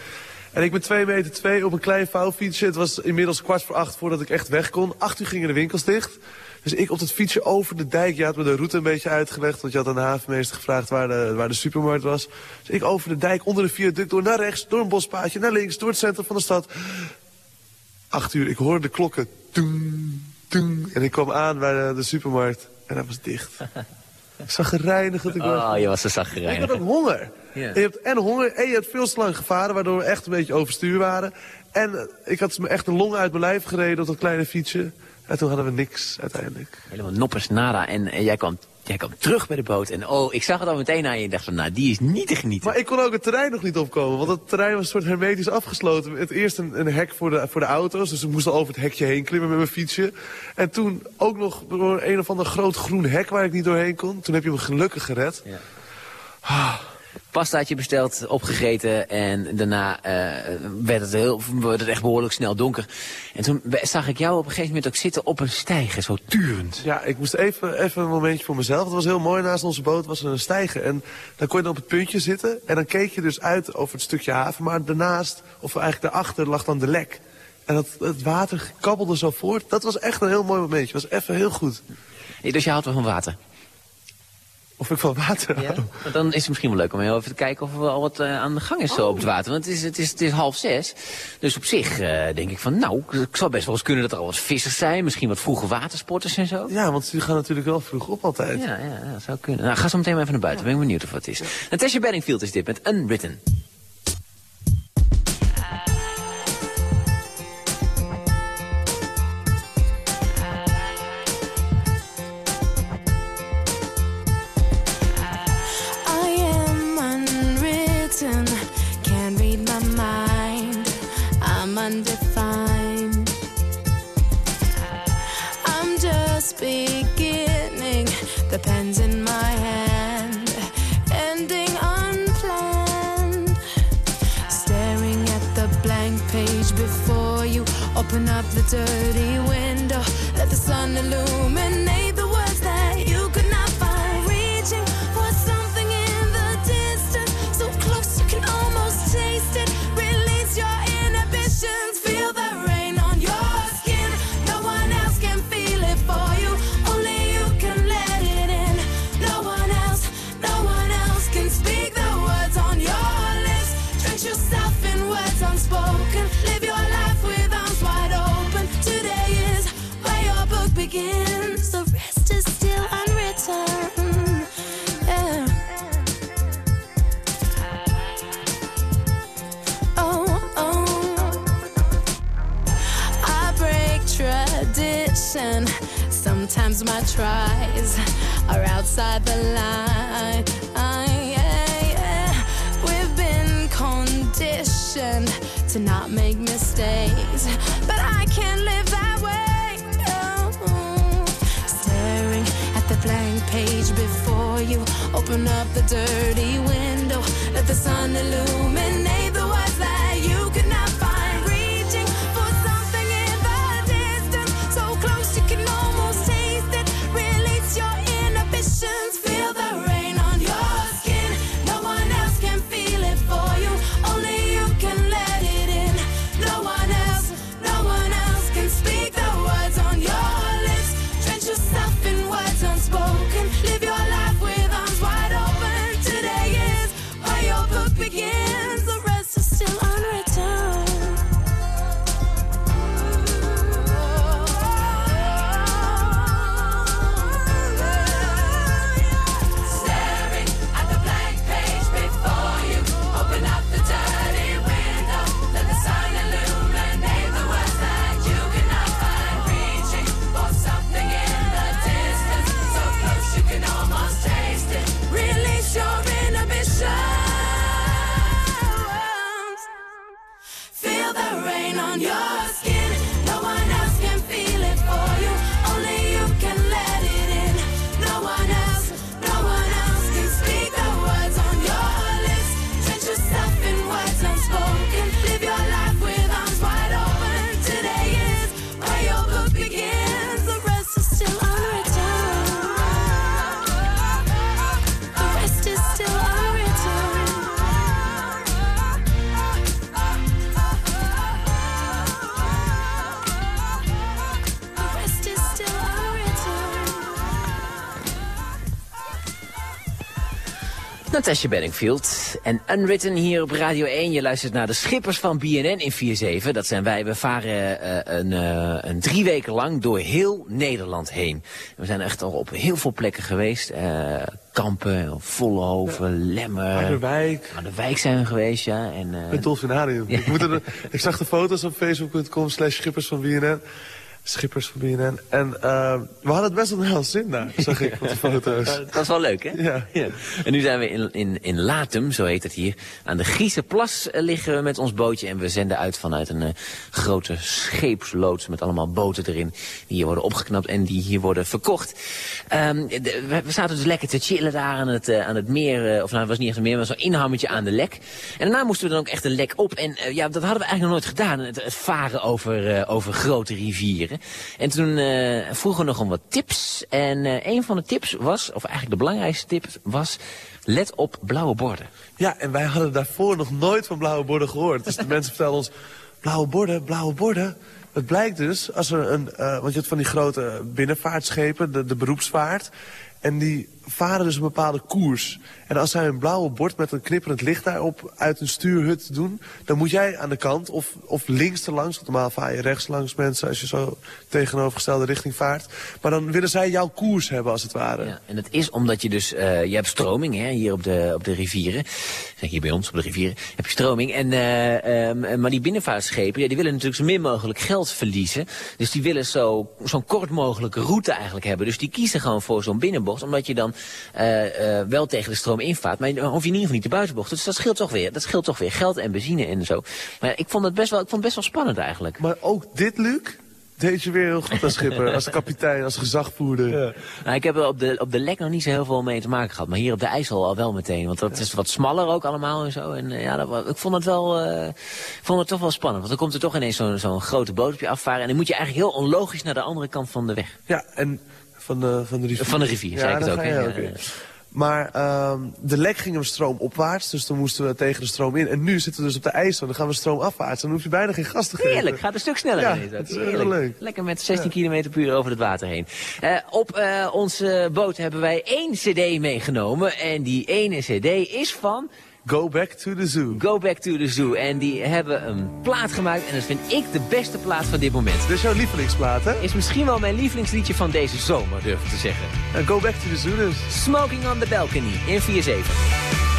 En ik ben 2 meter twee op een klein vouwfietsje. Het was inmiddels kwart voor acht voordat ik echt weg kon. Acht uur gingen de winkels dicht. Dus ik op dat fietsje over de dijk. Je had me de route een beetje uitgelegd. Want je had aan de havenmeester gevraagd waar de, waar de supermarkt was. Dus ik over de dijk, onder de viaduct, door naar rechts, door een bospaadje, naar links, door het centrum van de stad. Acht uur, ik hoorde de klokken. Toeng, toeng. En ik kwam aan bij de, de supermarkt. En hij was dicht. Ik zag gereinigd dat ik was. Oh, je was een Ik had ook honger. En Je hebt en honger en je hebt veel te lang gevaren, waardoor we echt een beetje overstuur waren. En eh, ik had me echt de longen uit mijn lijf gereden op dat kleine fietsje. En toen hadden we niks uiteindelijk. Helemaal noppers nada. En, en jij, kwam, jij kwam terug bij de boot. En oh, ik zag het al meteen aan je. En dacht van, nou, die is niet te genieten. Maar ik kon ook het terrein nog niet opkomen, want het terrein was een soort hermetisch afgesloten. Het eerst een, een hek voor de, voor de auto's, dus ik moest al over het hekje heen klimmen met mijn fietsje. En toen ook nog door een of ander groot groen hek waar ik niet doorheen kon. Toen heb je me gelukkig gered. Pastaatje besteld, opgegeten en daarna eh, werd, het heel, werd het echt behoorlijk snel donker. En toen zag ik jou op een gegeven moment ook zitten op een stijger, zo turend. Ja, ik moest even, even een momentje voor mezelf. Het was heel mooi. Naast onze boot was er een steiger. En dan kon je dan op het puntje zitten. En dan keek je dus uit over het stukje haven. Maar daarnaast, of eigenlijk daarachter, lag dan de lek. En dat, het water kabbelde zo voort. Dat was echt een heel mooi momentje. Het was even heel goed. Dus je houdt wel van water. Of ik van water. Want dan is het misschien wel leuk om heel even te kijken of er al wat eh, aan de gang is zo op het water. Want het is, het is, het is half zes. Dus op zich eh, denk ik van, nou, het zou best wel eens kunnen dat er al wat vissers zijn. Misschien wat vroege watersporters en zo. Ja, want die gaan natuurlijk wel vroeg op altijd. Ja, ja, dat zou kunnen. Nou, ga zo meteen maar even naar buiten. Ben ik benieuwd of wat het is. Natasha Bedingfield is dit met Unwritten. Natasha Bedingfield en Unwritten hier op Radio 1. Je luistert naar de schippers van BNN in 4-7. Dat zijn wij. We varen eh, een, eh, een drie weken lang door heel Nederland heen. We zijn echt al op heel veel plekken geweest. Eh, Kampen, Vollenhoven, Lemmer. Harderwijk. Harderwijk zijn we geweest, ja. En, Het Dolfinarium. Ik, moet er, ik zag de foto's op facebook.com slash schippers van BNN. Schippers van BNN. En eh, we hadden het best wel heel zin daar, zag ik op de foto's. Dat was wel leuk, hè? Ja. En nu zijn we in, in, in Latum, zo heet het hier. Aan de Griezenplas eh, liggen we met ons bootje. En we zenden uit vanuit een eh, grote scheepsloods met allemaal boten erin. Die hier worden opgeknapt en die hier worden verkocht. Ehm, de- we, we zaten dus lekker te chillen daar aan het, eh, aan het meer. of nou, het was niet echt een meer, maar zo'n inhammetje aan de lek. En daarna moesten we dan ook echt een lek op. En ja, dat hadden we eigenlijk nog nooit gedaan. Het, het varen over, over grote rivieren. En toen eh, vroegen we nog om wat tips. En eh, een van de tips was, of eigenlijk de belangrijkste tip was... Let op blauwe borden. Ja, en wij hadden daarvoor nog nooit van blauwe borden gehoord. Dus de mensen vertelden ons, blauwe borden, blauwe borden. Het blijkt dus, als er een, eh, want je hebt van die grote binnenvaartschepen, de, de beroepsvaart. En die varen dus een bepaalde koers. En als zij een blauwe bord met een knipperend licht daarop uit een stuurhut doen... dan moet jij aan de kant of, of links erlangs. Want normaal vaar je rechts langs mensen als je zo tegenovergestelde richting vaart. Maar dan willen zij jouw koers hebben als het ware. Ja, en dat is omdat je dus, eh, je hebt stroming hè, hier op de, op de rivieren. Hier bij ons op de rivieren heb je stroming. En, eh, ehm, maar die binnenvaartschepen, ja, die willen natuurlijk zo min mogelijk geld verliezen. Dus die willen zo- zo'n kort mogelijke route eigenlijk hebben. Dus die kiezen gewoon voor zo'n binnenbocht. Omdat je dan eh, eh, wel tegen de stroom invaart. Maar dan hoef je in ieder geval niet de buitenbocht. Dus dat scheelt toch weer, dat scheelt toch weer geld en benzine en zo. Maar ja, ik vond het best wel, ik vond het best wel spannend eigenlijk. Maar ook dit, Luc, deed je weer heel goed als schipper. Als kapitein, als gezagvoerder. Nou, ik heb er op de, op de lek nog niet zo heel veel mee te maken gehad. Maar hier op de IJssel al wel meteen. Want dat is wat smaller ook allemaal en zo. En eh, ja, dat, ik vond het wel, eh, ik vond het toch wel spannend. Want dan komt er toch ineens zo'n zo'n grote boot op je afvaren. En dan moet je eigenlijk heel onlogisch naar de andere kant van de weg. Ja, en van de, van de rivier. Van de rivier, zei ik het ook, je Ja, ja. Maar ehm, de lek ging hem stroomopwaarts, dus dan moesten we tegen de stroom in. En nu zitten we dus op de IJssel, dan gaan we stroomafwaarts. Dan hoef je bijna geen gas te geven. Heerlijk, gaat een stuk sneller Ja. Dat is heel leuk. Lekker met 16 km per uur over het water heen. Eh, op eh, onze boot hebben wij één cd meegenomen. En die ene cd is van Go back to the zoo. Go Back to the Zoo. En die hebben een plaat gemaakt. En dat vind ik de beste plaat van dit moment. Is jouw lievelingsplaat, hè? Is misschien wel mijn lievelingsliedje van deze zomer, durf ik te zeggen. En go back to the zoo dus. Smoking on the Balcony in 4-7.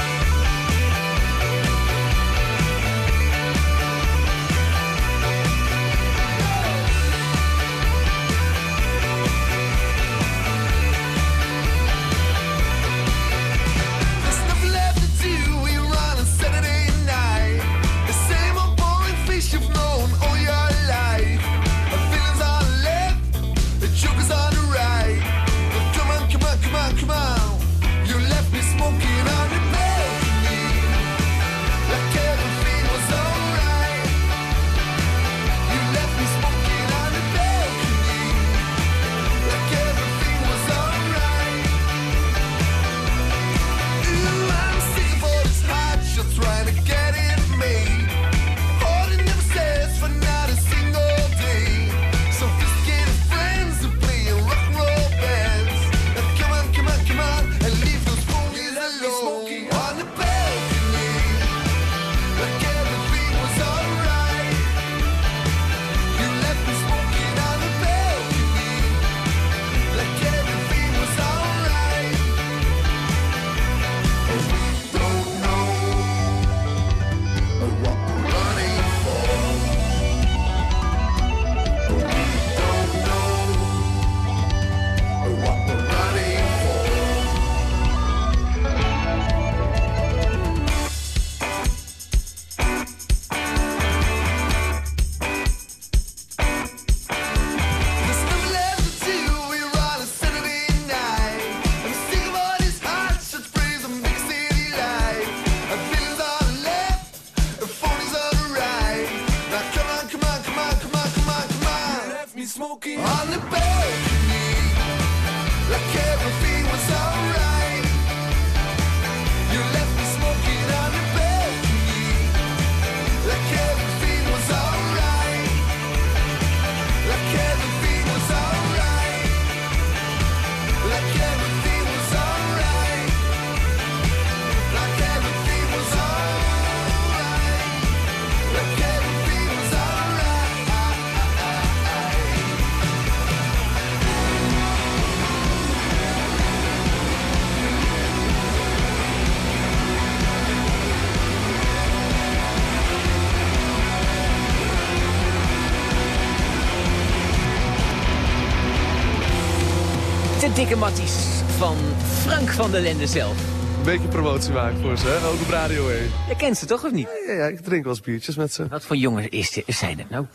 De dikke matties van Frank van der Lende zelf. Een beetje promotie maken voor ze, hè? Ook op Radio 1. Je kent ze toch of niet? Ja, ja, ik drink wel eens biertjes met ze. Wat voor jongens is zijn het nou?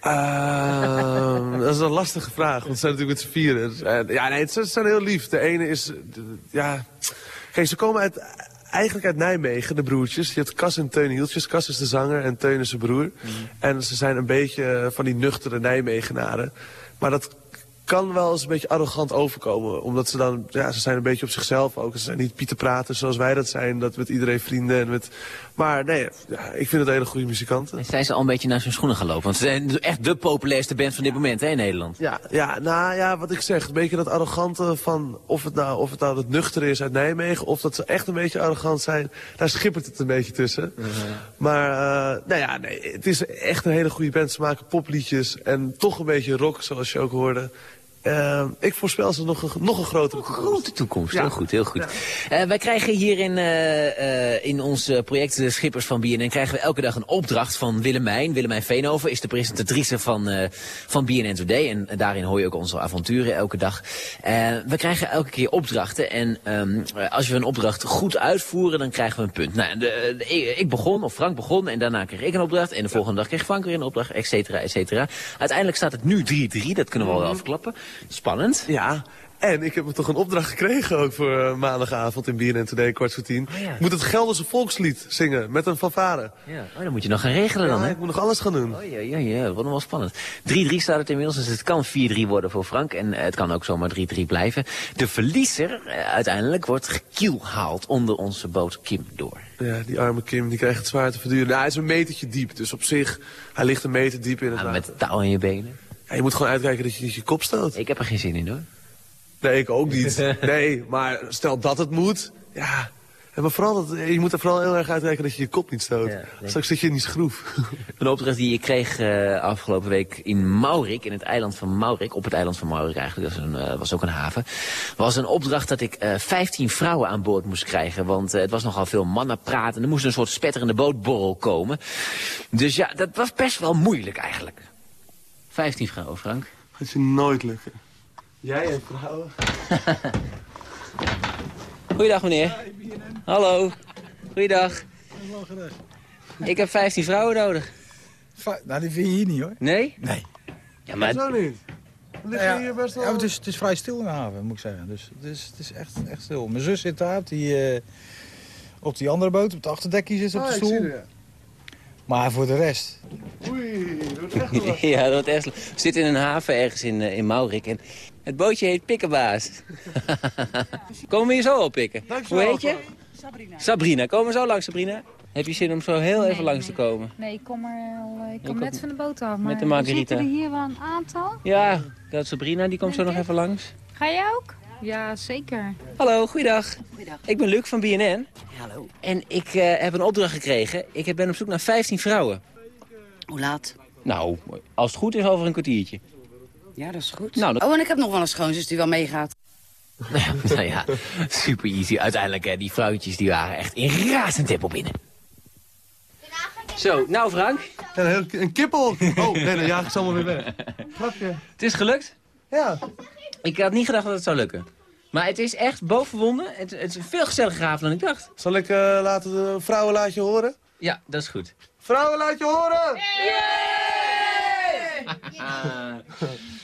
Ehm, dat is een lastige vraag, want ze zijn natuurlijk met z'n vieren. Dus, eh, ja, nee, ze zijn heel lief. De ene is, ja... Kijk, ze komen uit, eigenlijk uit Nijmegen, de broertjes. Je hebt Cas en Teun Hieltjes. Cas is de zanger en Teun is zijn broer. En ze zijn een beetje van die nuchtere Nijmegenaren. Maar dat kan wel eens een beetje arrogant overkomen. Omdat ze dan, ja, ze zijn een beetje op zichzelf ook. Ze zijn niet Pieter Praten zoals wij dat zijn. Dat met iedereen vrienden en met... Maar nee, ja, ik vind het hele goede muzikanten. Zijn ze al een beetje naar zijn schoenen gelopen? Want ze zijn echt de populairste band van dit moment hè, in Nederland. Ja, ja, nou ja, wat ik zeg, een beetje dat arrogante van of het nou, of het nou het nuchtere is uit Nijmegen, of dat ze echt een beetje arrogant zijn, daar schippert het een beetje tussen. Maar, eh, nou ja, nee, het is echt een hele goede band. Ze maken popliedjes en toch een beetje rock, zoals je ook hoorde. Eh, ik voorspel ze nog een, nog een grotere toekomst. Grote toekomst, Ja. heel goed, heel goed. Eh, wij krijgen hier in, eh, eh, in ons project De Schippers van BNN... krijgen we elke dag een opdracht van Willemijn. Willemijn Veenhoven is de presentatrice van, van BNN Today. En daarin hoor je ook onze avonturen elke dag. We krijgen elke keer opdrachten. En ehm, eh, als we een opdracht goed uitvoeren, dan krijgen we een punt. Nou, de, de- ik- begon, of Frank begon, en daarna kreeg ik een opdracht. En de volgende dag kreeg Frank weer een opdracht, et cetera, et cetera. Uiteindelijk staat het nu 3-3, dat kunnen we wel afklappen. Spannend. Ja, en ik heb toch een opdracht gekregen ook voor eh, maandagavond in BNN Today, kwart voor tien. ja. Ik moet het Gelderse volkslied zingen met een fanfare. Ja, oh, dan moet je nog gaan regelen dan, Ja, hè? ik moet nog alles gaan doen. Oh ja, ja, ja, dat wordt nog wel spannend. 3-3 staat het inmiddels, dus het kan 4-3 worden voor Frank. En eh, het kan ook zomaar 3-3 blijven. De verliezer eh, uiteindelijk wordt gekielhaald onder onze boot Kim door. Ja, die arme Kim, die krijgt het zwaar te verduren. Nou, hij is een metertje diep, dus op zich, hij ligt een meter diep in het Ah, water. met touw in je benen. Ja, je moet gewoon uitkijken dat je niet je kop stoot. Ik heb er geen zin in hoor. Nee, ik ook niet. Nee, maar stel dat het moet, ja... En maar vooral dat, je moet er vooral heel erg uitkijken dat je je kop niet stoot. Ja, nee. Straks zit je in die schroef. Een opdracht die ik kreeg eh, afgelopen week in Maurik, in het eiland van Maurik, op het eiland van Maurik eigenlijk, dat is een, eh, was ook een haven, was een opdracht dat ik eh 15 vrouwen aan boord moest krijgen. Want eh, het was nogal veel mannen praten en er moest een soort spetterende bootborrel komen. Dus ja, dat was best wel moeilijk eigenlijk. 15 vrouwen, Frank. Dat je nooit lukken. Jij en vrouwen. Goeiedag meneer. Hallo. Goeiedag. Ik heb 15 vrouwen nodig. Nou, die vind je hier niet hoor. Nee? Nee. Ja, maar Zo niet. Dan lig je Ja, hier best wel... ja, het, is, het is vrij stil in de haven, moet ik zeggen. Dus het is, het is echt, echt stil. Mijn zus zit daar op die, eh, op die andere boot, op het achterdekje zit ze op Ah, de ik zie stoel. Maar voor de rest, Oei, dat wordt echt wel wat. Ja, dat wordt echt... We zitten in een haven ergens in, eh, in Maurik en het bootje heet Pikkenbaas. komen we hier zo op pikken? Dankjewel, Hoe heet je? Sabrina. Sabrina. Komen we zo langs, Sabrina? Heb je zin om zo heel even langs nee. te komen? Nee, ik kom, er al, eh, ik kom net van de boot af. Maar de Margarita. zitten er hier wel een aantal. Ja, dat Sabrina, die komt zo nog even langs. Ga jij ook? Ja, zeker. Hallo, goeiedag. Goeiedag. Ik ben Luc van BNN. Hallo. En ik eh, heb een opdracht gekregen. Ik ben op zoek naar 15 vrouwen. Hoe laat? Nou, als het goed is, over een kwartiertje. Ja, dat is goed. Nou, dat- Oh, en ik heb nog wel een schoonzus die wel meegaat. nou ja, super easy. Uiteindelijk, hè, die vrouwtjes die waren echt in razend tempo binnen. Zo, nou Frank, Ja, een, heel- een kippel. Oh, nee, dan jaag ik ze allemaal weer weg. Grapje. het is gelukt. Ja. Ik had niet gedacht dat het zou lukken. Maar het is echt bovenwonden. Het, het is veel gezelliger avond dan ik dacht. Zal ik eh, laten de vrouwen laat je horen? Ja, dat is goed. Vrouwen laat je horen!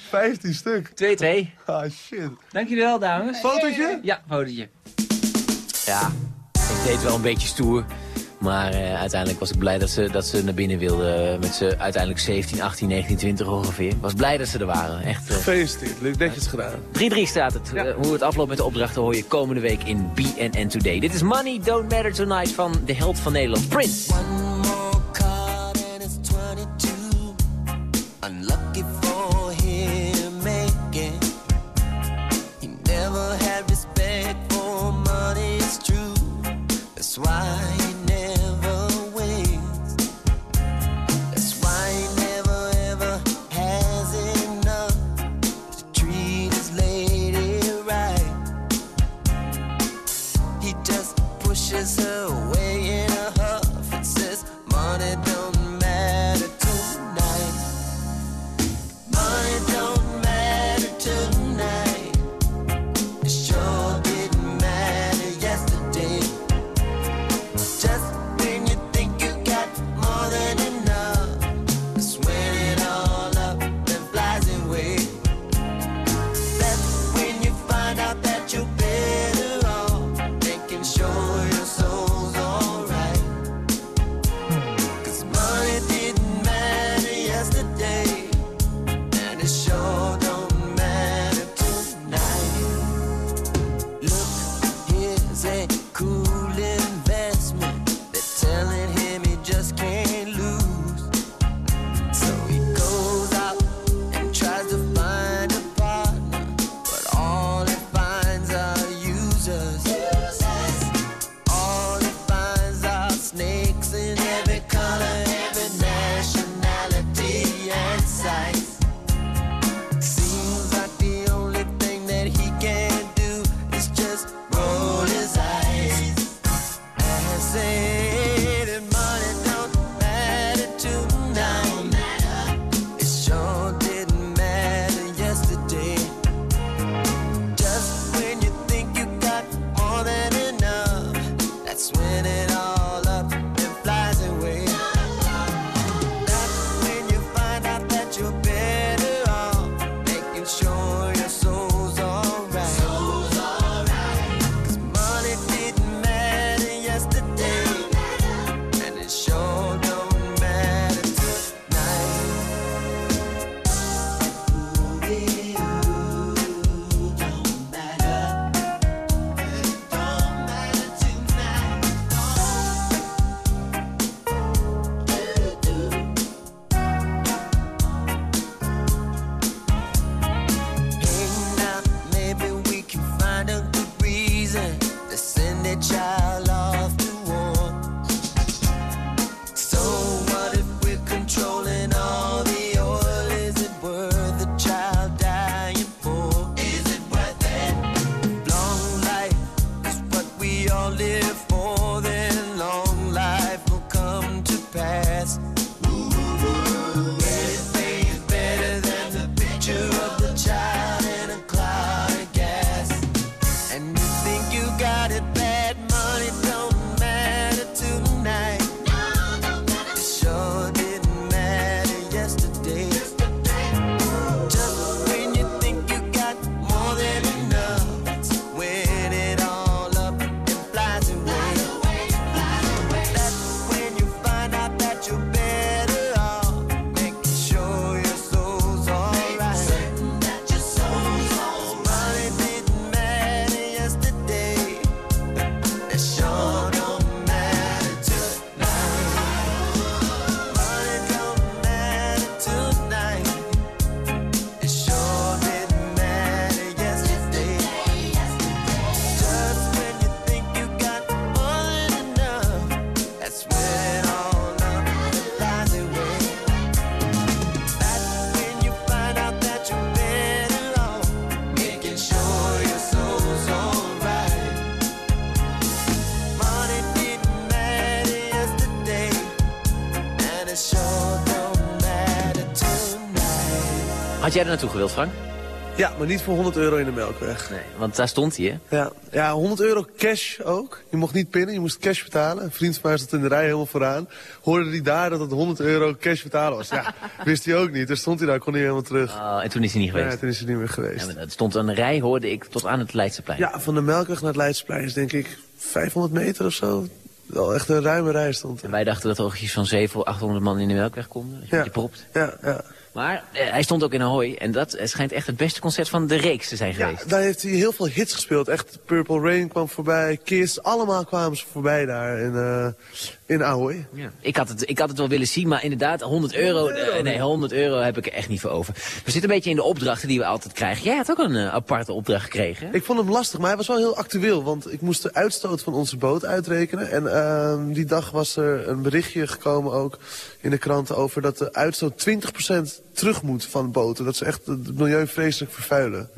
15 stuk. 2-2. Ah, shit. Dank jullie wel, dames. Fotootje? Ja, fotootje. Ja, ik deed wel een beetje stoer. Maar eh, uiteindelijk was ik blij dat ze, dat ze naar binnen wilden. Met ze uiteindelijk 17, 18, 19, 20 ongeveer. Ik was blij dat ze er waren. Echt. eh, Gefeliciteerd. Leuk, netjes gedaan. 3-3 staat het. Eh, hoe het afloopt met de opdrachten hoor je komende week in BNN Today. Dit is Money Don't Matter Tonight van de held van Nederland, Prince. Jij er naartoe gewild, Frank? Ja, maar niet voor 100 euro in de Melkweg. Nee, want daar stond hij, hè? Ja, ja, 100 euro cash ook. Je mocht niet pinnen, je moest cash betalen. Een vriend van mij zat in de rij helemaal vooraan. Hoorde hij daar dat het 100 euro cash betalen was. Ja, wist hij ook niet. Dus stond hij daar, kon hij helemaal terug. Oh, en toen is hij niet geweest. Ja, toen is hij niet meer geweest. Ja, het stond een rij, hoorde ik, tot aan het Leidseplein. Ja, van de Melkweg naar het Leidseplein is denk ik 500 meter of zo. Wel echt een ruime rij stond er. En wij dachten dat er van 700 of 800 man in de Melkweg konden. Propt. Ja, ja. Maar eh, hij stond ook in Ahoy. En dat eh, schijnt echt het beste concert van de reeks te zijn Ja, geweest. daar heeft hij heel veel hits gespeeld. Echt, Purple Rain kwam voorbij, Kiss, allemaal kwamen ze voorbij daar in, eh in Ahoy. Ja. Ik, had het, ik had het wel willen zien, maar inderdaad, 100 euro, eh, nee, 100 euro heb ik er echt niet voor over. We zitten een beetje in de opdrachten die we altijd krijgen. Jij had ook een eh, aparte opdracht gekregen. hè? Ik vond hem lastig, maar hij was wel heel actueel. Want ik moest de uitstoot van onze boot uitrekenen. En ehm, die dag was er een berichtje gekomen ook in de kranten over dat de uitstoot 20% terug moet van boten. Dat ze echt het milieu vreselijk vervuilen.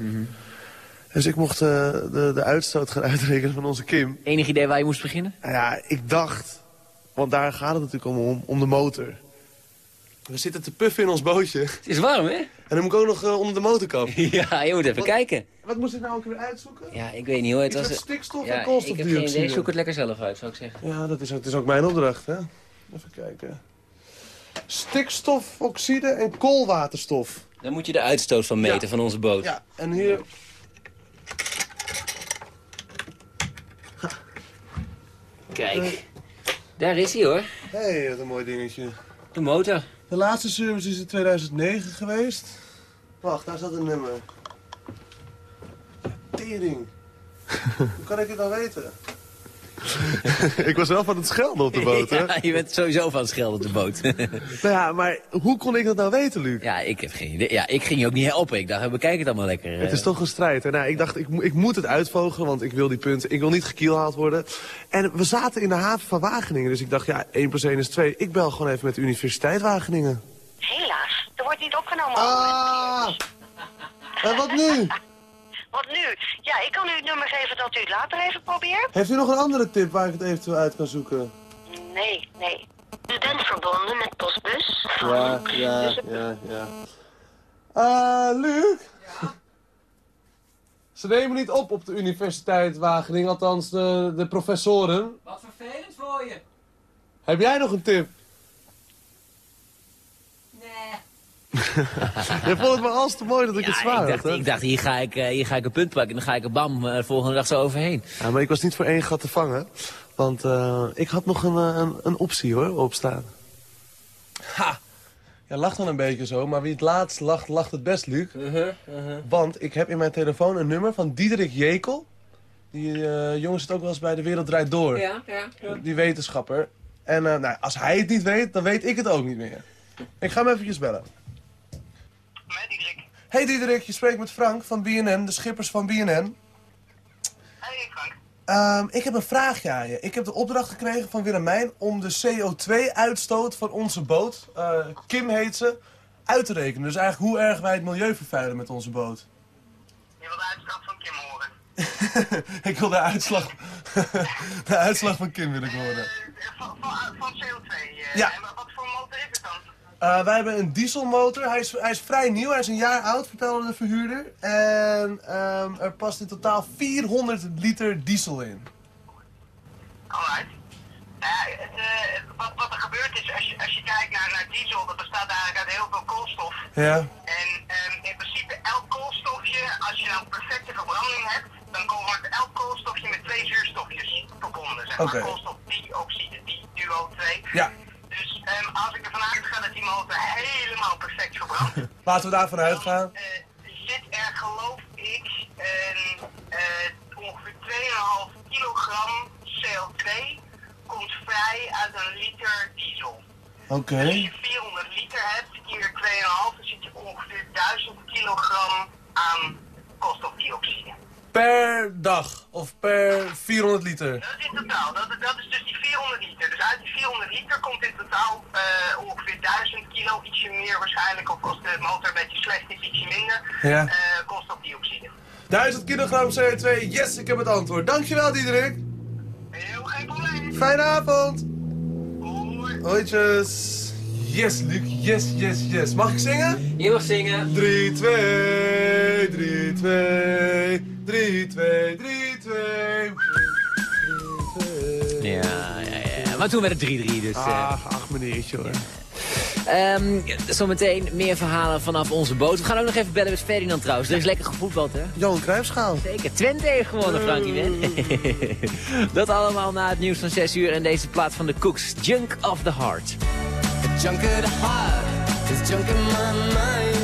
Dus ik mocht eh, de, de uitstoot gaan uitrekenen van onze Kim. Enig idee waar je moest beginnen? Nou ja, ik dacht, want daar gaat het natuurlijk om, om, om de motor. We zitten te puffen in ons bootje. Het is warm, hè? En dan moet ik ook nog eh, onder de motorkap. Ja, je moet even Wat- kijken. Wat moest ik nou ook weer uitzoeken? Ja, ik weet niet hoor. Het was, met stikstof ja, en Ik heb geen koolstofdioxide. idee. Zoek het lekker zelf uit, zou ik zeggen. Ja, dat is, het is ook mijn opdracht, hè. Even kijken. Stikstofoxide en koolwaterstof. Dan moet je de uitstoot van meten Ja. van onze boot. Ja, en hier... Kijk, daar is hij hoor. Hé, hey, wat een mooi dingetje. De motor. De laatste service is in 2009 geweest. Wacht, daar staat een nummer. Tering. Hoe kan ik het nou weten? ik was wel van het schelden op de boot, hè? Ja, je bent sowieso van het schelden op de boot. Nou ja, maar hoe kon ik dat nou weten, Luc? ja, ik heb geen idee. Ja, ik ging je ook niet helpen. Ik dacht, bekijk het allemaal lekker. Het is toch een strijd. Hè? Nou, ik dacht, ik, ik moet het uitvogelen, want ik wil die punten. Ik wil niet gekielhaald worden. En we zaten in de haven van Wageningen. Dus ik dacht, ja, 1 plus 1 is 2. Ik bel gewoon even met de Universiteit Wageningen. Helaas, er wordt niet opgenomen. Ah! En wat nu? Wat nu? Ja, ik kan u het nummer geven dat u het later even probeert. Heeft u nog een andere tip waar ik het eventueel uit kan zoeken? Nee, nee. U bent verbonden met postbus. Ja, ja, ja, ja. Ah, Luc? Ze nemen niet op op de Universiteit Wageningen, althans de, de professoren. Wat vervelend voor je. Heb jij nog een tip? Nee. Je vond het maar als te mooi dat ik het zwaar ik had, dacht, hè? ik dacht hier, ga ik, eh, hier ga ik een punt pakken en dan ga ik er bam eh, de volgende dag zo overheen. Ja, maar ik was niet voor één gat te vangen. Want eh, ik had nog een, eh, een, een optie hoor, opstaan. Ha! Ja, lacht dan een beetje zo, maar wie het laatst lacht, lacht het best, Luc. Want ik heb in mijn telefoon een nummer van Diederik Jekel. Die eh, jongen zit ook wel eens bij De Wereld Draait Door. Ja, ja, ja. Die wetenschapper. En eh, nou, als hij het niet weet, dan weet ik het ook niet meer. Ik ga hem eventjes bellen. Hey Diederik, je spreekt met Frank van BNN, de schippers van BNN. Hey Frank. Ehm, ik heb een vraagje aan je. Ik heb de opdracht gekregen van Willemijn om de CO2-uitstoot van onze boot, eh, Kim heet ze, uit te rekenen. Dus eigenlijk hoe erg wij het milieu vervuilen met onze boot. Je wil de uitslag van Kim horen. ik wil de uitslag, de uitslag van Kim wil ik horen. Van, van, van CO2. eh, Ja. En wat voor motor is het dan? Eh, wij hebben een dieselmotor. Hij is, hij is vrij nieuw. Hij is een jaar oud, vertelde de verhuurder. En ehm, er past in totaal 400 liter diesel in. Alright. Ja, het, eh, wat, wat er gebeurt is, als je, als je kijkt naar, naar diesel, dat bestaat eigenlijk uit heel veel koolstof. Ja. En ehm, in principe elk koolstofje, als je nou perfecte verbranding hebt, dan wordt elk koolstofje met twee zuurstofjes verbonden. Zeg maar koolstofdioxide, die duo 2. Ja. Dus ehm, als ik ervan uitga dat die motor helemaal perfect verbrandt, Laten we daarvan uitgaan. zit er geloof ik een, eh, ongeveer 2,5 kilogram CO2 komt vrij uit een liter diesel. Oké. Als je 400 liter hebt, keer 2,5, dan zit je ongeveer 1000 kilogram aan koolstofdioxide. Per dag of per 400 liter. Dat is in totaal, dat, dat is dus die 400 liter. Dus uit die 400 liter komt in totaal eh, ongeveer 1000 kilo, ietsje meer waarschijnlijk, of als de motor een beetje slecht is, ietsje minder, Ja. eh, koolstofdioxide. 1000 kilogram CO2. Yes, ik heb het antwoord. Dankjewel, Diederik. Heel geen probleem. Fijne avond. Hoi. Yes, Luc. Yes, yes, yes. Mag ik zingen? Je mag zingen. 3, 2, 3, 2, 3, 2, 3, 2. Ja, ja, ja. Maar toen werd het 3-3, dus... eh. Ach, ach meneertje hoor. Ehm, zometeen meer verhalen vanaf onze boot. We gaan ook nog even bellen met Ferdinand trouwens. Er is lekker gevoetbald, hè? Johan Cruijffschaal. Zeker. Twente heeft gewonnen, Frankie. Hè? Dat allemaal na het nieuws van 6 uur en deze plaat van de Cooks. Junk of the Heart. Junk of the heart is junk in my mind.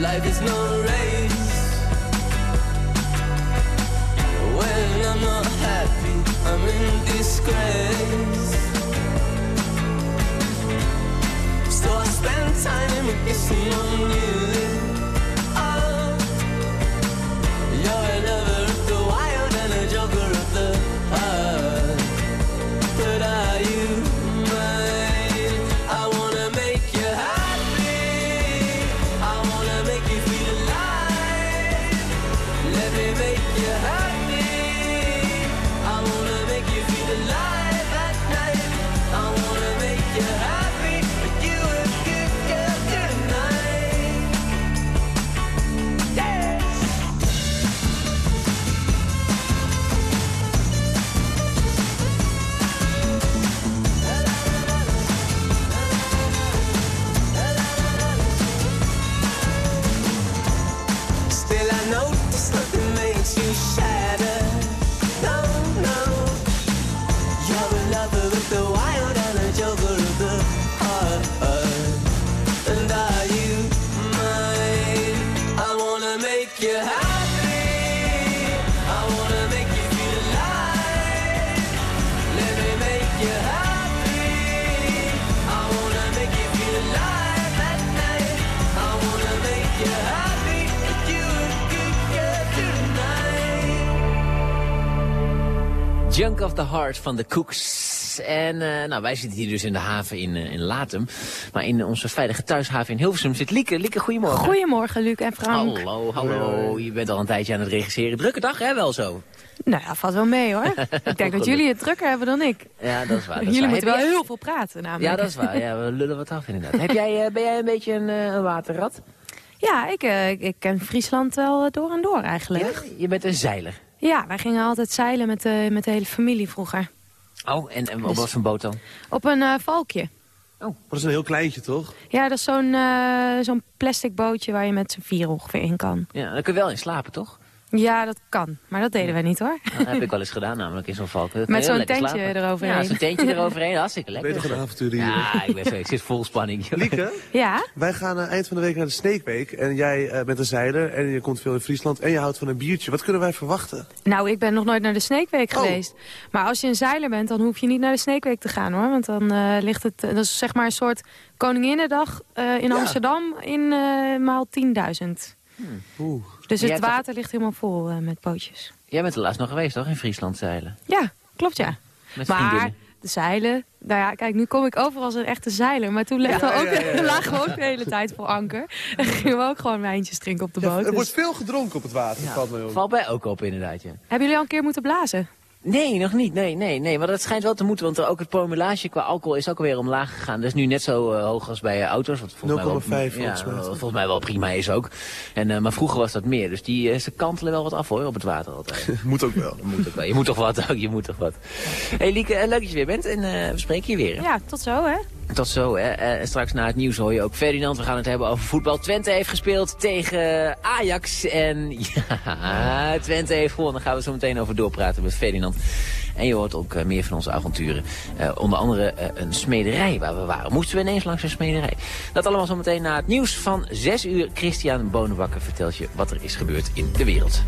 Life is no race. time, it's on you. Heart van de Cooks. En eh, nou, wij zitten hier dus in de haven in, eh, in Latem. Maar in onze veilige thuishaven in Hilversum zit Lieke. Lieke, goedemorgen. Goedemorgen, Luc en Frank. Hallo, hallo. Je bent al een tijdje aan het regisseren. Drukke dag, hè? Wel zo. Nou ja, valt wel mee hoor. ik denk dat jullie het drukker hebben dan ik. Ja, dat is waar. dat is jullie waar. moeten wel heel veel praten namelijk. Ja, dat is waar. Ja, we lullen wat af inderdaad. Heb jij, eh, ben jij een beetje een, eh, een waterrat? Ja, ik, eh, ik, ken Friesland wel door en door eigenlijk. Je bent een zeiler. Ja, wij gingen altijd zeilen met, de met de hele familie vroeger. Oh, en, en op Dus- wat voor een boot dan? Op een eh, valkje. Maar dat is een heel kleintje, toch? Ja, dat is zo'n eh, zo'n plastic bootje waar je met z'n vier ongeveer in kan. Ja, daar kun je wel in slapen, toch? Ja, dat kan. Maar dat deden wij niet hoor. Nou, dat heb ik wel eens gedaan, namelijk in zo'n valk. Met zo'n tentje slapen. eroverheen. Ja, zo'n tentje eroverheen. Hartstikke lekker. Ben je toch een avonturier? Ja, ik, ben zo, ik zit vol spanning. joh. Lieke, Ja? wij gaan eh, eind van de week naar de Snake Week. En jij eh, bent een zeiler en je komt veel in Friesland en je houdt van een biertje. Wat kunnen wij verwachten? Nou, ik ben nog nooit naar de Sneekweek Oh. geweest. Maar als je een zeiler bent, dan hoef je niet naar de Sneekweek te gaan hoor. Want dan eh, ligt het, dat is zeg maar een soort Koninginnedag eh, in Ja. Amsterdam in eh, maal 10.000. Oeh. Dus het water ligt helemaal vol eh, met bootjes. Jij bent er laatst nog geweest, toch? In Friesland zeilen. Ja, klopt ja. Met maar de zeilen, nou ja, kijk, nu kom ik over als een echte zeiler. Maar toen legden we Ja, ook, ja, ja, ja. lagen we ook de hele tijd voor anker. En gingen we ook gewoon wijntjes drinken op de Ja, boot. er Dus- wordt veel gedronken op het water, valt mij op. Valt mij ook op, inderdaad, ja. Hebben jullie al een keer moeten blazen? Nee, nog niet. Nee, nee, nee. Maar dat schijnt wel te moeten, want er ook het promulage qua alcohol is ook alweer omlaag gegaan. Dat is nu net zo eh, hoog als bij eh, auto's. Wat volgens mij wel- 0,5 ja, volgens mij. wat volgens mij wel prima is ook. En, eh, maar vroeger was dat meer. Dus die, ze kantelen wel wat af hoor, op het water altijd. Moet ook wel. Je moet, ook wel. je moet toch wat ook, je moet toch wat. hey, Lieke, leuk dat je weer bent en we spreken je weer. hè? Ja, tot zo hè. Tot zo, hè. Eh, straks na het nieuws hoor je ook Ferdinand. We gaan het hebben over voetbal. Twente heeft gespeeld tegen Ajax. En ja, Twente heeft gewonnen. Daar gaan we zo meteen over doorpraten met Ferdinand. En je hoort ook eh, meer van onze avonturen. Eh, onder andere eh, een smederij waar we waren. Moesten we ineens langs een smederij. Dat allemaal zo meteen na het nieuws van 6 uur. Christian Bonenbakker vertelt je wat er is gebeurd in de wereld.